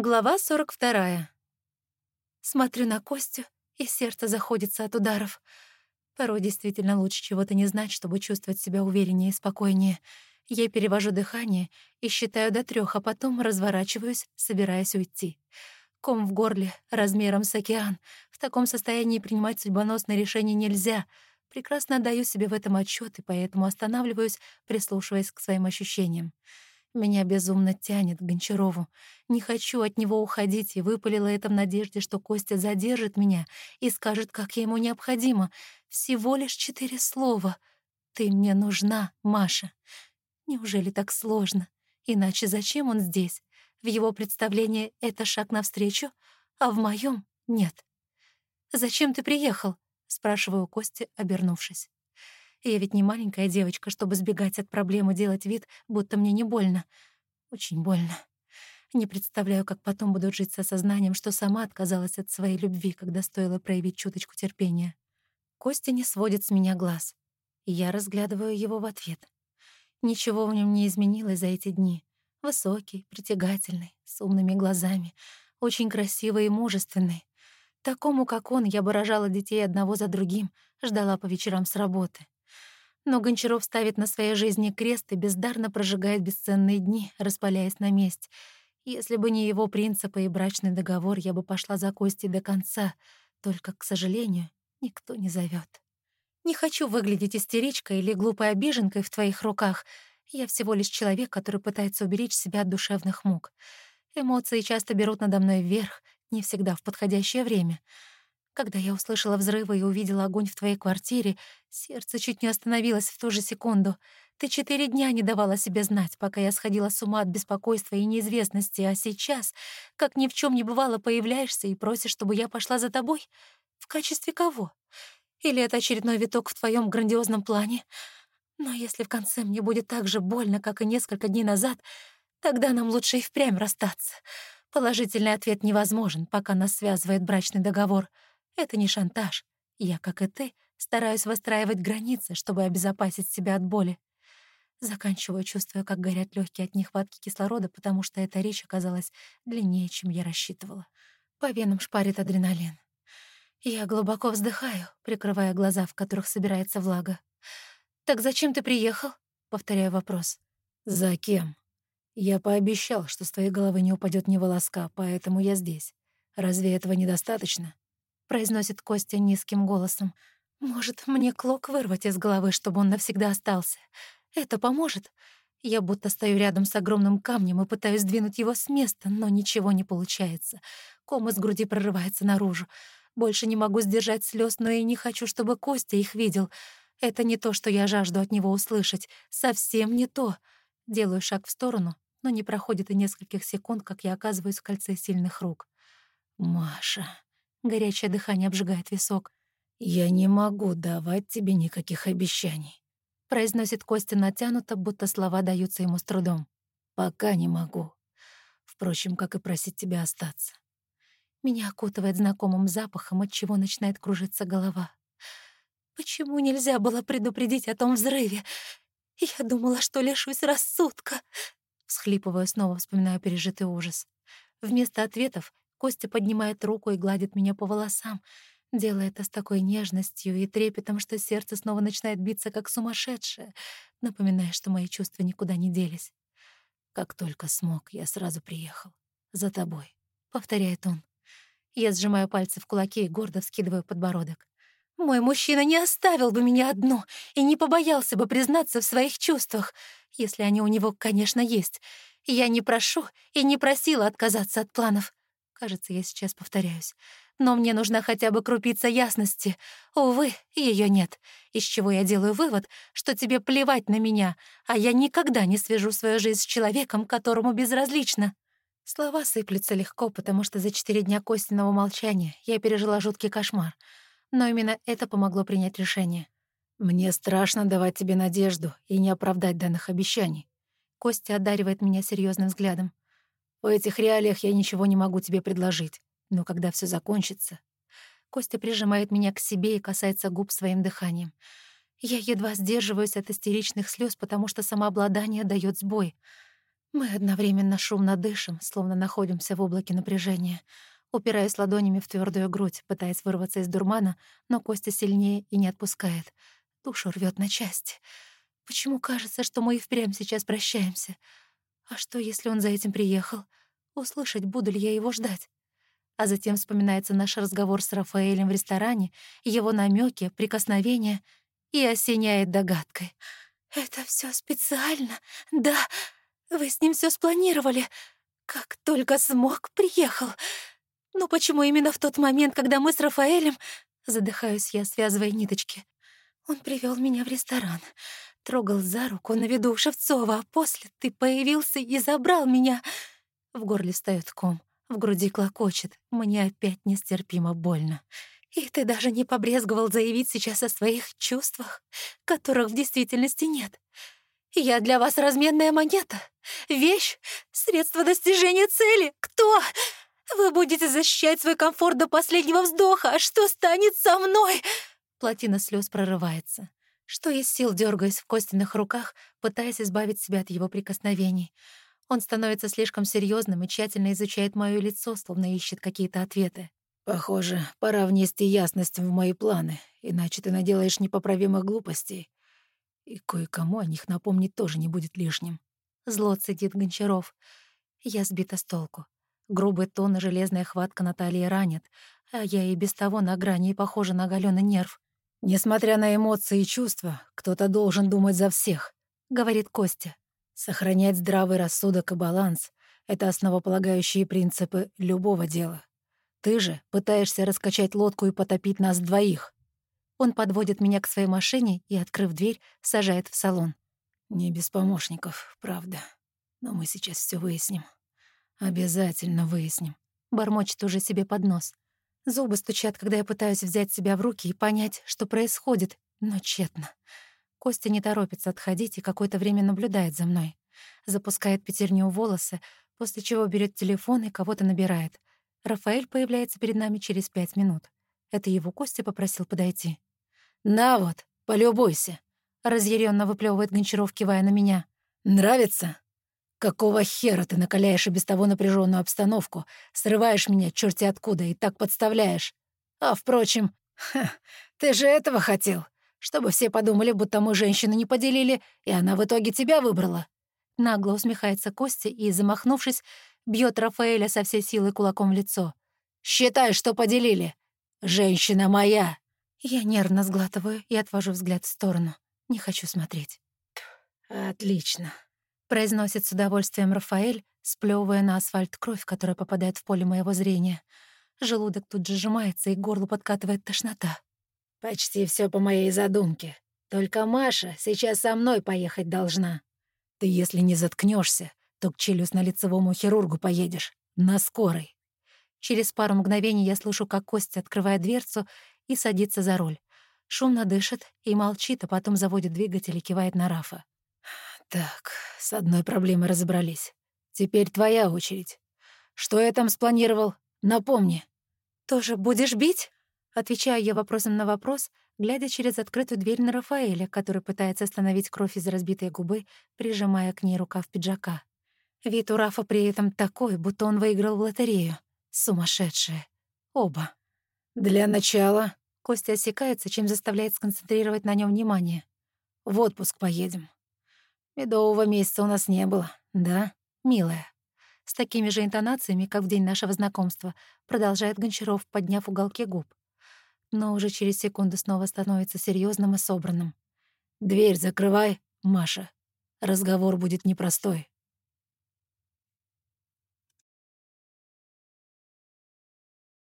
Глава 42. Смотрю на Костю, и сердце заходится от ударов. Порой действительно лучше чего-то не знать, чтобы чувствовать себя увереннее и спокойнее. Я перевожу дыхание и считаю до трех, а потом разворачиваюсь, собираясь уйти. Ком в горле, размером с океан. В таком состоянии принимать судьбоносное решение нельзя. Прекрасно отдаю себе в этом отчет и поэтому останавливаюсь, прислушиваясь к своим ощущениям. Меня безумно тянет к Гончарову. Не хочу от него уходить, и выпалила это в надежде, что Костя задержит меня и скажет, как ему необходимо. Всего лишь четыре слова. «Ты мне нужна, Маша». Неужели так сложно? Иначе зачем он здесь? В его представлении это шаг навстречу, а в моем нет. «Зачем ты приехал?» — спрашиваю Кости, обернувшись. Я ведь не маленькая девочка, чтобы сбегать от проблемы, делать вид, будто мне не больно. Очень больно. Не представляю, как потом буду жить с осознанием, что сама отказалась от своей любви, когда стоило проявить чуточку терпения. Костя не сводит с меня глаз. И я разглядываю его в ответ. Ничего в нем не изменилось за эти дни. Высокий, притягательный, с умными глазами, очень красивый и мужественный. Такому, как он, я бы рожала детей одного за другим, ждала по вечерам с работы. Но Гончаров ставит на своей жизни крест и бездарно прожигает бесценные дни, распаляясь на месть. Если бы не его принципы и брачный договор, я бы пошла за Костей до конца. Только, к сожалению, никто не зовет. Не хочу выглядеть истеричкой или глупой обиженкой в твоих руках. Я всего лишь человек, который пытается уберечь себя от душевных мук. Эмоции часто берут надо мной вверх, не всегда в подходящее время — когда я услышала взрывы и увидела огонь в твоей квартире, сердце чуть не остановилось в ту же секунду. Ты четыре дня не давала себе знать, пока я сходила с ума от беспокойства и неизвестности, а сейчас, как ни в чем не бывало, появляешься и просишь, чтобы я пошла за тобой? В качестве кого? Или это очередной виток в твоем грандиозном плане? Но если в конце мне будет так же больно, как и несколько дней назад, тогда нам лучше и впрямь расстаться. Положительный ответ невозможен, пока нас связывает брачный договор — это не шантаж. Я, как и ты, стараюсь выстраивать границы, чтобы обезопасить себя от боли. Заканчиваю, чувствуя, как горят легкие от нехватки кислорода, потому что эта речь оказалась длиннее, чем я рассчитывала. По венам шпарит адреналин. Я глубоко вздыхаю, прикрывая глаза, в которых собирается влага. «Так зачем ты приехал?» — повторяю вопрос. «За кем?» «Я пообещал, что с твоей головы не упадет ни волоска, поэтому я здесь. Разве этого недостаточно?» Произносит Костя низким голосом. «Может, мне клок вырвать из головы, чтобы он навсегда остался? Это поможет?» Я будто стою рядом с огромным камнем и пытаюсь сдвинуть его с места, но ничего не получается. Ком из груди прорывается наружу. Больше не могу сдержать слез, но и не хочу, чтобы Костя их видел. Это не то, что я жажду от него услышать. Совсем не то. Делаю шаг в сторону, но не проходит и нескольких секунд, как я оказываюсь в кольце сильных рук. «Маша...» Горячее дыхание обжигает висок. «Я не могу давать тебе никаких обещаний», — произносит Костя натянуто, будто слова даются ему с трудом. «Пока не могу. Впрочем, как и просить тебя остаться». Меня окутывает знакомым запахом, от чего начинает кружиться голова. Почему нельзя было предупредить о том взрыве? Я думала, что лишусь рассудка. Всхлипываю снова, вспоминая пережитый ужас. Вместо ответов Костя поднимает руку и гладит меня по волосам, делая это с такой нежностью и трепетом, что сердце снова начинает биться как сумасшедшее, напоминая, что мои чувства никуда не делись. «Как только смог, я сразу приехал. За тобой», — повторяет он. Я сжимаю пальцы в кулаки и гордо вскидываю подбородок. «Мой мужчина не оставил бы меня одну и не побоялся бы признаться в своих чувствах, если они у него, конечно, есть. Я не прошу и не просила отказаться от планов. Кажется, я сейчас повторяюсь. Но мне нужна хотя бы крупица ясности. Увы, ее нет. Из чего я делаю вывод, что тебе плевать на меня, а я никогда не свяжу свою жизнь с человеком, которому безразлично. Слова сыплются легко, потому что за четыре дня Костиного молчания я пережила жуткий кошмар. Но именно это помогло принять решение. «Мне страшно давать тебе надежду и не оправдать данных обещаний». Костя одаривает меня серьезным взглядом. В этих реалиях я ничего не могу тебе предложить. Но когда все закончится... Костя прижимает меня к себе и касается губ своим дыханием. Я едва сдерживаюсь от истеричных слез, потому что самообладание дает сбой. Мы одновременно шумно дышим, словно находимся в облаке напряжения. Упираясь ладонями в твердую грудь, пытаясь вырваться из дурмана, но Костя сильнее и не отпускает. Душу рвет на части. Почему кажется, что мы и впрямь сейчас прощаемся? А что, если он за этим приехал? Услышать, буду ли я его ждать? А затем вспоминается наш разговор с Рафаэлем в ресторане, его намеки, прикосновения и осеняет догадкой. «Это все специально? Да, вы с ним все спланировали. Как только смог, приехал. Но почему именно в тот момент, когда мы с Рафаэлем...» Задыхаюсь я, связывая ниточки. Он привел меня в ресторан, трогал за руку на виду Шевцова, а после ты появился и забрал меня. В горле встаёт ком, в груди клокочет. Мне опять нестерпимо больно. И ты даже не побрезговал заявить сейчас о своих чувствах, которых в действительности нет. Я для вас разменная монета, вещь, средство достижения цели. Кто? Вы будете защищать свой комфорт до последнего вздоха. А что станет со мной? Плотина слез прорывается. Что из сил дергаясь в Костиных руках, пытаясь избавить себя от его прикосновений. Он становится слишком серьезным и тщательно изучает мое лицо, словно ищет какие-то ответы. «Похоже, пора внести ясность в мои планы, иначе ты наделаешь непоправимых глупостей. И кое-кому о них напомнить тоже не будет лишним». Зло цедит Гончаров. Я сбита с толку. Грубый тон и железная хватка Натальи ранят, а я и без того на грани и похожа на оголённый нерв. «Несмотря на эмоции и чувства, кто-то должен думать за всех», — говорит Костя. «Сохранять здравый рассудок и баланс — это основополагающие принципы любого дела. Ты же пытаешься раскачать лодку и потопить нас двоих». Он подводит меня к своей машине и, открыв дверь, сажает в салон. «Не без помощников, правда. Но мы сейчас все выясним. Обязательно выясним». Бормочет уже себе под нос. Зубы стучат, когда я пытаюсь взять себя в руки и понять, что происходит, но тщетно. Костя не торопится отходить и какое-то время наблюдает за мной. Запускает пятерню волосы, после чего берет телефон и кого-то набирает. Рафаэль появляется перед нами через пять минут. Это его Костя попросил подойти. «На вот, полюбуйся», — разъяренно выплевывает Гончаров, кивая на меня. «Нравится?» «Какого хера ты накаляешь и без того напряженную обстановку, срываешь меня черти откуда и так подставляешь? А, впрочем, ха, ты же этого хотел, чтобы все подумали, будто мы женщину не поделили, и она в итоге тебя выбрала». Нагло усмехается Костя и, замахнувшись, бьет Рафаэля со всей силой кулаком в лицо. «Считай, что поделили. Женщина моя!» Я нервно сглатываю и отвожу взгляд в сторону. Не хочу смотреть. «Отлично», произносит с удовольствием Рафаэль, сплёвывая на асфальт кровь, которая попадает в поле моего зрения. Желудок тут же сжимается, и горло подкатывает тошнота. «Почти все по моей задумке. Только Маша сейчас со мной поехать должна. Ты, если не заткнешься, то к челюстно-лицевому хирургу поедешь. На скорой». Через пару мгновений я слышу, как Костя открывает дверцу и садится за руль. Шумно дышит и молчит, а потом заводит двигатель и кивает на Рафа. Так, с одной проблемой разобрались. Теперь твоя очередь. Что я там спланировал? Напомни. Тоже будешь бить? Отвечаю я вопросом на вопрос, глядя через открытую дверь на Рафаэля, который пытается остановить кровь из разбитой губы, прижимая к ней рукав пиджака. Вид у Рафа при этом такой, будто он выиграл в лотерею. Сумасшедшие. Оба. Для начала... Костя осекается, чем заставляет сконцентрировать на нем внимание. В отпуск поедем. Медового месяца у нас не было, да, милая?» С такими же интонациями, как в день нашего знакомства, продолжает Гончаров, подняв уголки губ. Но уже через секунду снова становится серьезным и собранным. «Дверь закрывай, Маша. Разговор будет непростой».